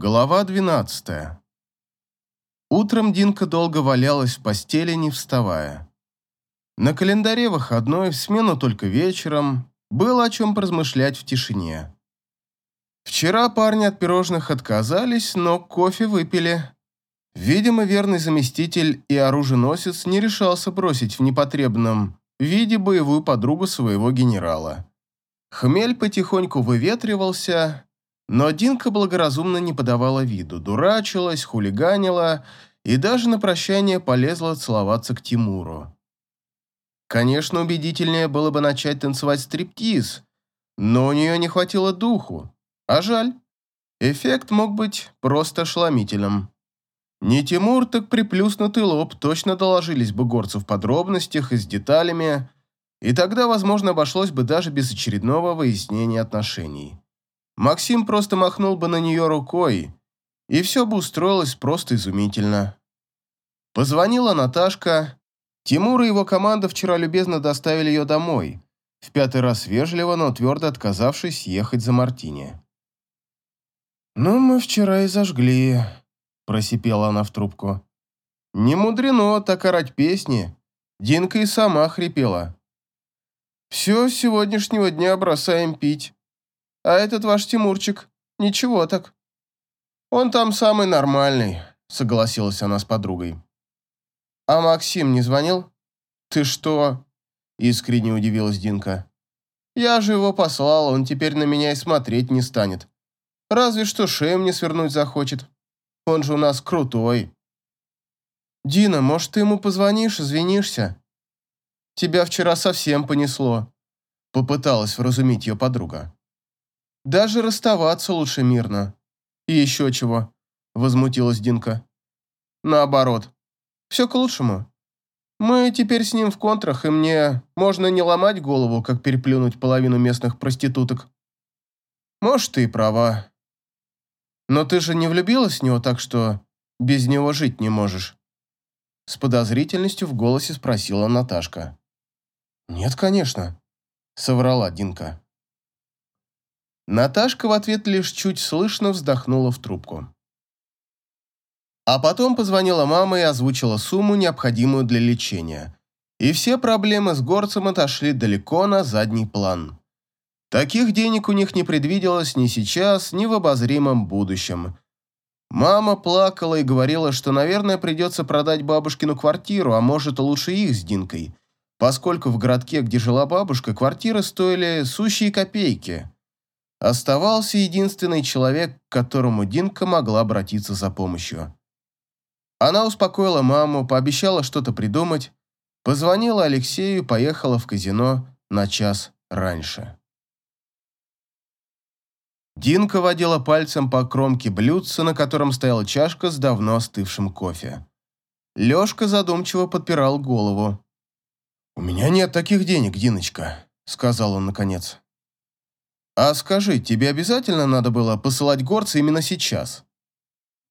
Глава 12. Утром Динка долго валялась в постели, не вставая. На календаре выходной, в смену только вечером, было о чем поразмышлять в тишине. Вчера парни от пирожных отказались, но кофе выпили. Видимо, верный заместитель и оруженосец не решался бросить в непотребном виде боевую подругу своего генерала. Хмель потихоньку выветривался, но Динка благоразумно не подавала виду, дурачилась, хулиганила и даже на прощание полезла целоваться к Тимуру. Конечно, убедительнее было бы начать танцевать стриптиз, но у нее не хватило духу. А жаль. Эффект мог быть просто ошеломительным. Не Тимур, так приплюснутый лоб точно доложились бы горцу в подробностях и с деталями, и тогда, возможно, обошлось бы даже без очередного выяснения отношений. Максим просто махнул бы на нее рукой, и все бы устроилось просто изумительно. Позвонила Наташка. Тимур и его команда вчера любезно доставили ее домой, в пятый раз вежливо, но твердо отказавшись ехать за Мартини. «Ну, мы вчера и зажгли», – просипела она в трубку. «Не мудрено так орать песни. Динка и сама хрипела. Все с сегодняшнего дня бросаем пить. А этот ваш Тимурчик, ничего так. Он там самый нормальный, согласилась она с подругой. А Максим не звонил? Ты что? Искренне удивилась Динка. Я же его послал, он теперь на меня и смотреть не станет. Разве что шею мне свернуть захочет. Он же у нас крутой. Дина, может, ты ему позвонишь, извинишься? Тебя вчера совсем понесло. Попыталась вразумить ее подруга. Даже расставаться лучше мирно. И еще чего, возмутилась Динка. Наоборот. Все к лучшему. Мы теперь с ним в контрах, и мне можно не ломать голову, как переплюнуть половину местных проституток. Может, ты и права. Но ты же не влюбилась в него, так что без него жить не можешь. С подозрительностью в голосе спросила Наташка. «Нет, конечно», — соврала Динка. Наташка в ответ лишь чуть слышно вздохнула в трубку. А потом позвонила мама и озвучила сумму, необходимую для лечения. И все проблемы с горцем отошли далеко на задний план. Таких денег у них не предвиделось ни сейчас, ни в обозримом будущем. Мама плакала и говорила, что, наверное, придется продать бабушкину квартиру, а может, лучше их с Динкой, поскольку в городке, где жила бабушка, квартиры стоили сущие копейки. Оставался единственный человек, к которому Динка могла обратиться за помощью. Она успокоила маму, пообещала что-то придумать, позвонила Алексею и поехала в казино на час раньше. Динка водила пальцем по кромке блюдца, на котором стояла чашка с давно остывшим кофе. Лёшка задумчиво подпирал голову. «У меня нет таких денег, Диночка», — сказал он наконец. «А скажи, тебе обязательно надо было посылать горца именно сейчас?»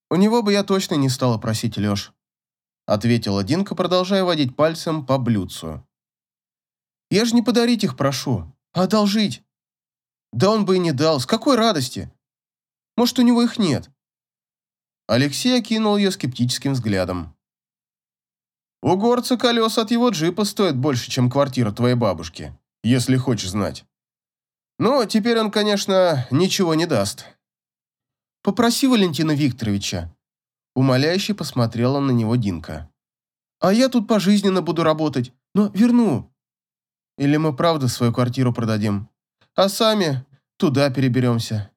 «У него бы я точно не стала просить, Лёш», — ответила Динка, продолжая водить пальцем по блюдцу. «Я же не подарить их прошу, а одолжить. Да он бы и не дал, с какой радости? Может, у него их нет?» Алексей окинул ее скептическим взглядом. «У горца колеса от его джипа стоят больше, чем квартира твоей бабушки, если хочешь знать». Но теперь он, конечно, ничего не даст. Попроси Валентина Викторовича. Умоляюще посмотрела на него Динка. А я тут пожизненно буду работать, но верну. Или мы правда свою квартиру продадим, а сами туда переберемся.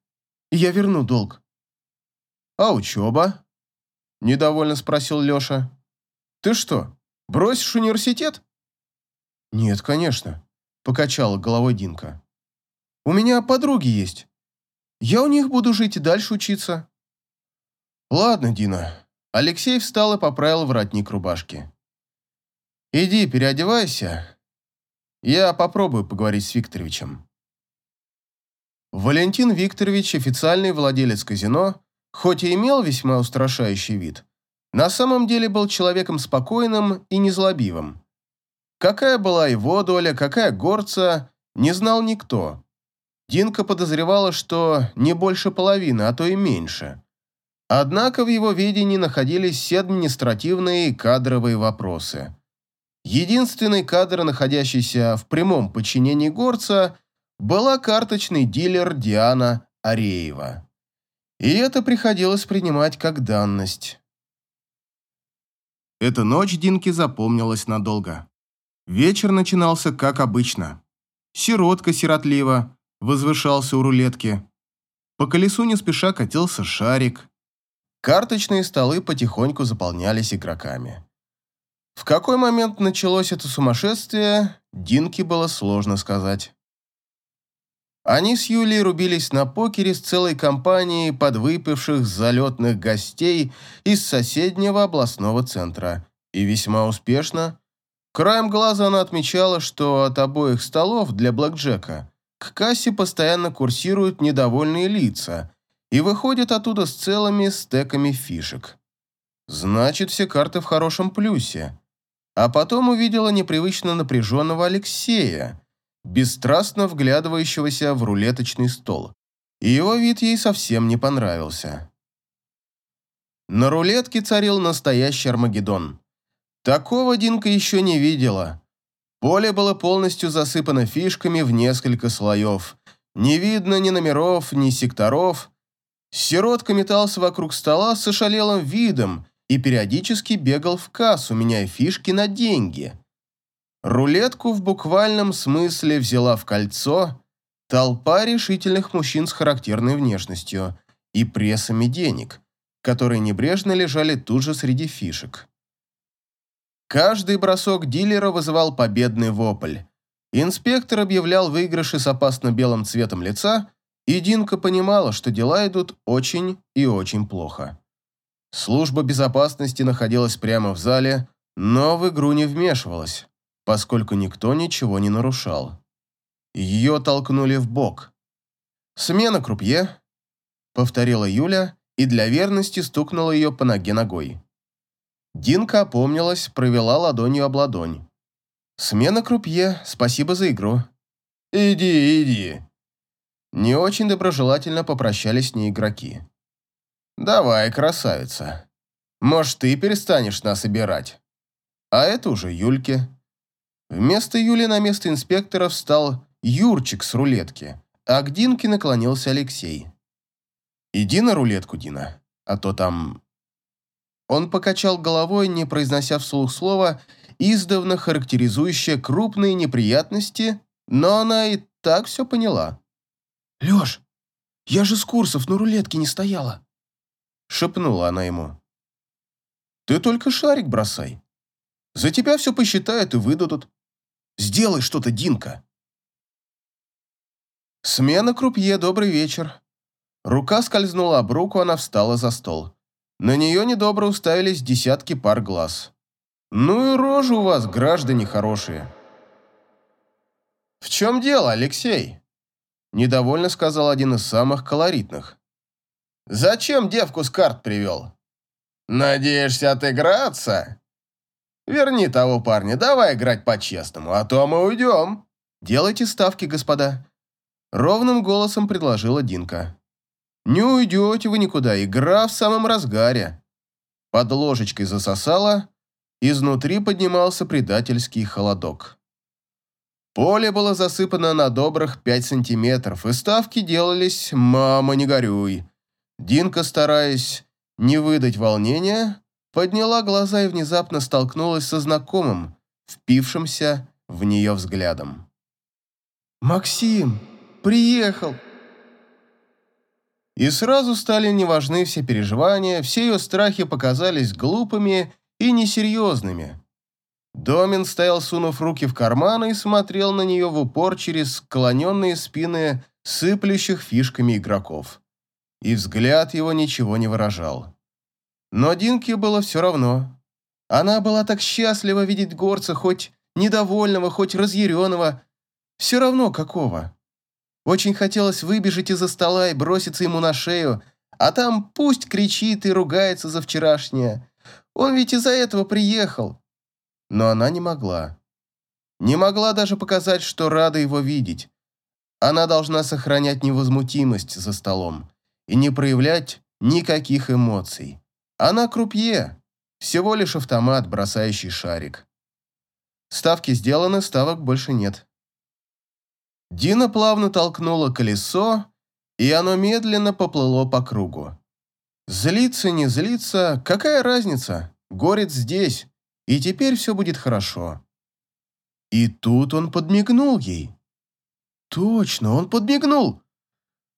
И я верну долг. А учеба? Недовольно спросил Леша. Ты что, бросишь университет? Нет, конечно, покачала головой Динка. У меня подруги есть. Я у них буду жить и дальше учиться». «Ладно, Дина». Алексей встал и поправил воротник рубашки. «Иди, переодевайся. Я попробую поговорить с Викторовичем». Валентин Викторович, официальный владелец казино, хоть и имел весьма устрашающий вид, на самом деле был человеком спокойным и незлобивым. Какая была его доля, какая горца, не знал никто. Динка подозревала, что не больше половины, а то и меньше. Однако в его видении находились все административные и кадровые вопросы. Единственный кадр, находящийся в прямом подчинении горца, была карточный дилер Диана Ареева. И это приходилось принимать как данность. Эта ночь Динке запомнилась надолго. Вечер начинался как обычно. Сиротка сиротливо возвышался у рулетки. По колесу не спеша катился шарик. Карточные столы потихоньку заполнялись игроками. В какой момент началось это сумасшествие, Динке было сложно сказать. Они с Юлей рубились на покере с целой компанией подвыпивших залетных гостей из соседнего областного центра. И весьма успешно. Краем глаза она отмечала, что от обоих столов для блэкджека к кассе постоянно курсируют недовольные лица и выходят оттуда с целыми стеками фишек. Значит, все карты в хорошем плюсе. А потом увидела непривычно напряженного Алексея, бесстрастно вглядывающегося в рулеточный стол. И его вид ей совсем не понравился. На рулетке царил настоящий Армагеддон. Такого Динка еще не видела. Поле было полностью засыпано фишками в несколько слоев. Не видно ни номеров, ни секторов. Сиротка метался вокруг стола с ошалелым видом и периодически бегал в кассу, меняя фишки на деньги. Рулетку в буквальном смысле взяла в кольцо толпа решительных мужчин с характерной внешностью и прессами денег, которые небрежно лежали тут же среди фишек. Каждый бросок дилера вызывал победный вопль. Инспектор объявлял выигрыши с опасно белым цветом лица, и Динка понимала, что дела идут очень и очень плохо. Служба безопасности находилась прямо в зале, но в игру не вмешивалась поскольку никто ничего не нарушал. Ее толкнули в бок. «Смена крупье», — повторила Юля и для верности стукнула ее по ноге ногой. Динка опомнилась, провела ладонью об ладонь. «Смена крупье, спасибо за игру». «Иди, иди». Не очень доброжелательно попрощались с ней игроки. «Давай, красавица. Может, ты перестанешь нас обирать?» А это уже Юльке. Вместо Юли на место инспектора встал Юрчик с рулетки, а к Динке наклонился Алексей. «Иди на рулетку, Дина, а то там...» Он покачал головой, не произнося вслух слова, издавна характеризующее крупные неприятности, но она и так все поняла. «Леш, я же с курсов на рулетке не стояла!» Шепнула она ему. «Ты только шарик бросай. За тебя все посчитают и выдадут. Сделай что-то, Динка!» Смена крупье, добрый вечер. Рука скользнула об руку, она встала за стол. На нее недобро уставились десятки пар глаз. «Ну и рожи у вас, граждане хорошие!» «В чем дело, Алексей?» Недовольно сказал один из самых колоритных. «Зачем девку с карт привел?» «Надеешься отыграться?» Верни того парня, давай играть по-честному, а то мы уйдем. Делайте ставки, господа. Ровным голосом предложила Динка. Не уйдете вы никуда, игра в самом разгаре. Под ложечкой засосала, изнутри поднимался предательский холодок. Поле было засыпано на добрых пять сантиметров, и ставки делались «мама, не горюй». Динка, стараясь не выдать волнения, подняла глаза и внезапно столкнулась со знакомым, впившимся в нее взглядом. «Максим, приехал!» И сразу стали неважны все переживания, все ее страхи показались глупыми и несерьезными. Домин стоял, сунув руки в карманы, и смотрел на нее в упор через склоненные спины сыплющих фишками игроков. И взгляд его ничего не выражал. Но Динке было все равно. Она была так счастлива видеть горца, хоть недовольного, хоть разъяренного, все равно какого. Очень хотелось выбежать из-за стола и броситься ему на шею, а там пусть кричит и ругается за вчерашнее. Он ведь из-за этого приехал. Но она не могла. Не могла даже показать, что рада его видеть. Она должна сохранять невозмутимость за столом и не проявлять никаких эмоций. Она крупье, всего лишь автомат, бросающий шарик. Ставки сделаны, ставок больше нет. Дина плавно толкнула колесо, и оно медленно поплыло по кругу. Злиться, не злиться, какая разница? Горец здесь, и теперь все будет хорошо. И тут он подмигнул ей. Точно, он подмигнул.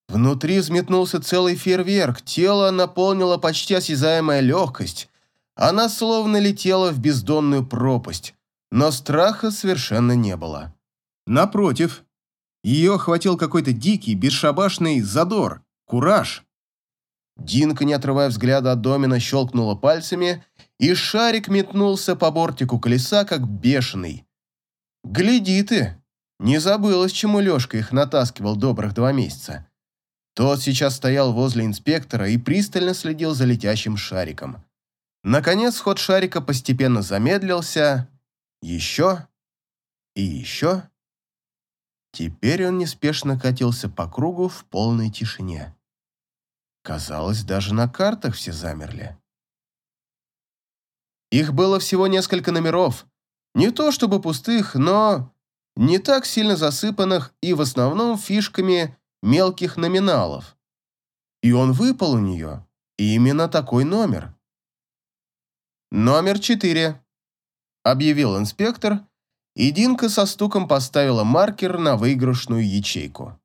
Внутри взметнулся целый фейерверк, тело наполнило почти осязаемая легкость. Она словно летела в бездонную пропасть, но страха совершенно не было. Напротив, ее охватил какой-то дикий, бесшабашный задор, кураж. Динка, не отрывая взгляда от домина, щелкнула пальцами, и шарик метнулся по бортику колеса, как бешеный. «Гляди ты!» Не забылось, чему Лешка их натаскивал добрых два месяца. Тот сейчас стоял возле инспектора и пристально следил за летящим шариком. Наконец ход шарика постепенно замедлился. Еще и еще. Теперь он неспешно катился по кругу в полной тишине. Казалось, даже на картах все замерли. Их было всего несколько номеров. Не то чтобы пустых, но не так сильно засыпанных и в основном фишками мелких номиналов. И он выпал у нее. И именно такой номер. «Номер четыре», — объявил инспектор, и Динка со стуком поставила маркер на выигрышную ячейку.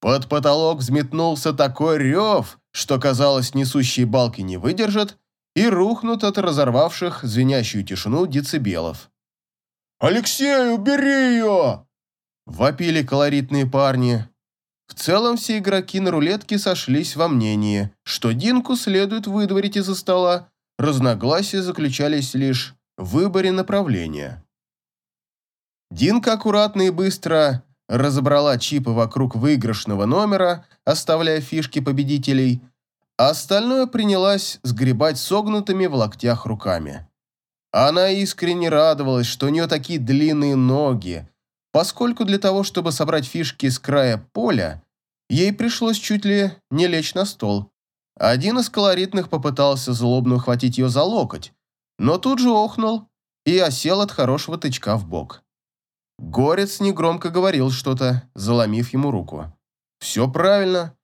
Под потолок взметнулся такой рев, что, казалось, несущие балки не выдержат и рухнут от разорвавших звенящую тишину децибелов. «Алексей, убери ее!» – вопили колоритные парни. В целом все игроки на рулетке сошлись во мнении, что Динку следует выдворить из-за стола, разногласия заключались лишь в выборе направления. Динка аккуратно и быстро разобрала чипы вокруг выигрышного номера, оставляя фишки победителей, а остальное принялась сгребать согнутыми в локтях руками. Она искренне радовалась, что у нее такие длинные ноги, поскольку для того, чтобы собрать фишки с края поля, ей пришлось чуть ли не лечь на стол. Один из колоритных попытался злобно ухватить ее за локоть, но тут же охнул и осел от хорошего тычка в бок. Горец негромко говорил что-то, заломив ему руку. «Все правильно.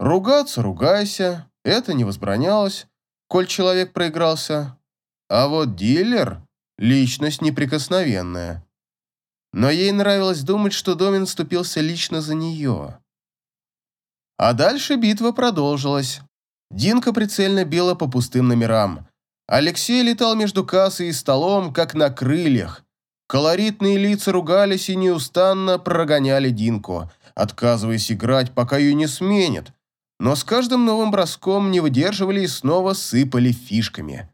Ругаться – ругайся, это не возбранялось, коль человек проигрался. А вот дилер – личность неприкосновенная. Но ей нравилось думать, что Домин ступился лично за нее. А дальше битва продолжилась. Динка прицельно била по пустым номерам. Алексей летал между кассой и столом, как на крыльях, Колоритные лица ругались и неустанно прогоняли Динку, отказываясь играть, пока ее не сменят. Но с каждым новым броском не выдерживали и снова сыпали фишками.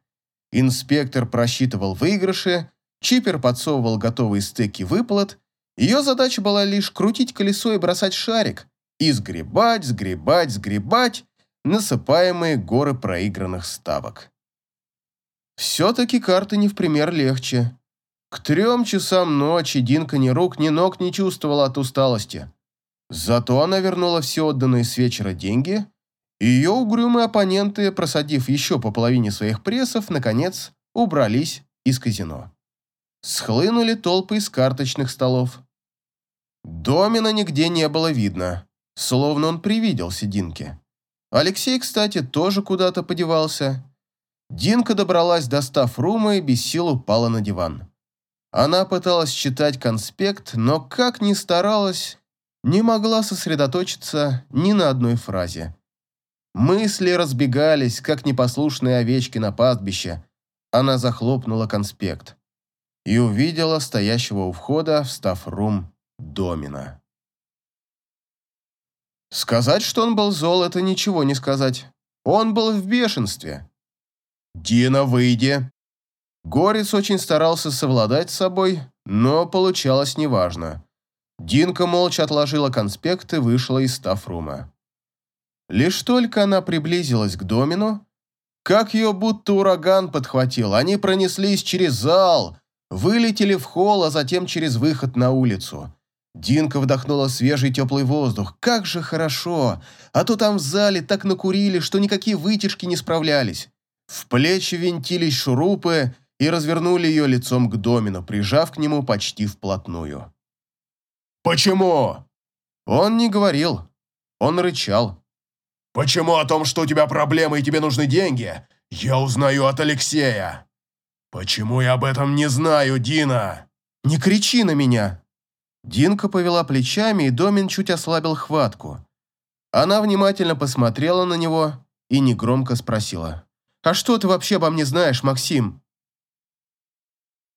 Инспектор просчитывал выигрыши, Чипер подсовывал готовые стеки выплат. Ее задача была лишь крутить колесо и бросать шарик, и сгребать, сгребать, сгребать насыпаемые горы проигранных ставок. Все-таки карты не в пример легче. К трем часам ночи Динка ни рук, ни ног не чувствовала от усталости. Зато она вернула все отданные с вечера деньги, и ее угрюмые оппоненты, просадив еще по половине своих прессов, наконец убрались из казино. Схлынули толпы из карточных столов. Домина нигде не было видно, словно он привиделся Динке. Алексей, кстати, тоже куда-то подевался. Динка добралась до стаф-рума и без сил упала на диван. Она пыталась читать конспект, но, как ни старалась, не могла сосредоточиться ни на одной фразе. Мысли разбегались, как непослушные овечки на пастбище. Она захлопнула конспект и увидела стоящего у входа в стаф-рум Домина. Сказать, что он был зол, это ничего не сказать. Он был в бешенстве. «Дина, выйди!» Горец очень старался совладать с собой, но получалось неважно. Динка молча отложила конспект и вышла из стафрума. Лишь только она приблизилась к домину, как ее будто ураган подхватил, они пронеслись через зал, вылетели в холл, а затем через выход на улицу. Динка вдохнула свежий теплый воздух. Как же хорошо! А то там в зале так накурили, что никакие вытяжки не справлялись. В плечи винтились шурупы и развернули ее лицом к домину, прижав к нему почти вплотную. «Почему?» Он не говорил. Он рычал. «Почему о том, что у тебя проблемы и тебе нужны деньги, я узнаю от Алексея? Почему я об этом не знаю, Дина?» «Не кричи на меня!» Динка повела плечами, и Домин чуть ослабил хватку. Она внимательно посмотрела на него и негромко спросила. «А что ты вообще обо мне знаешь, Максим?»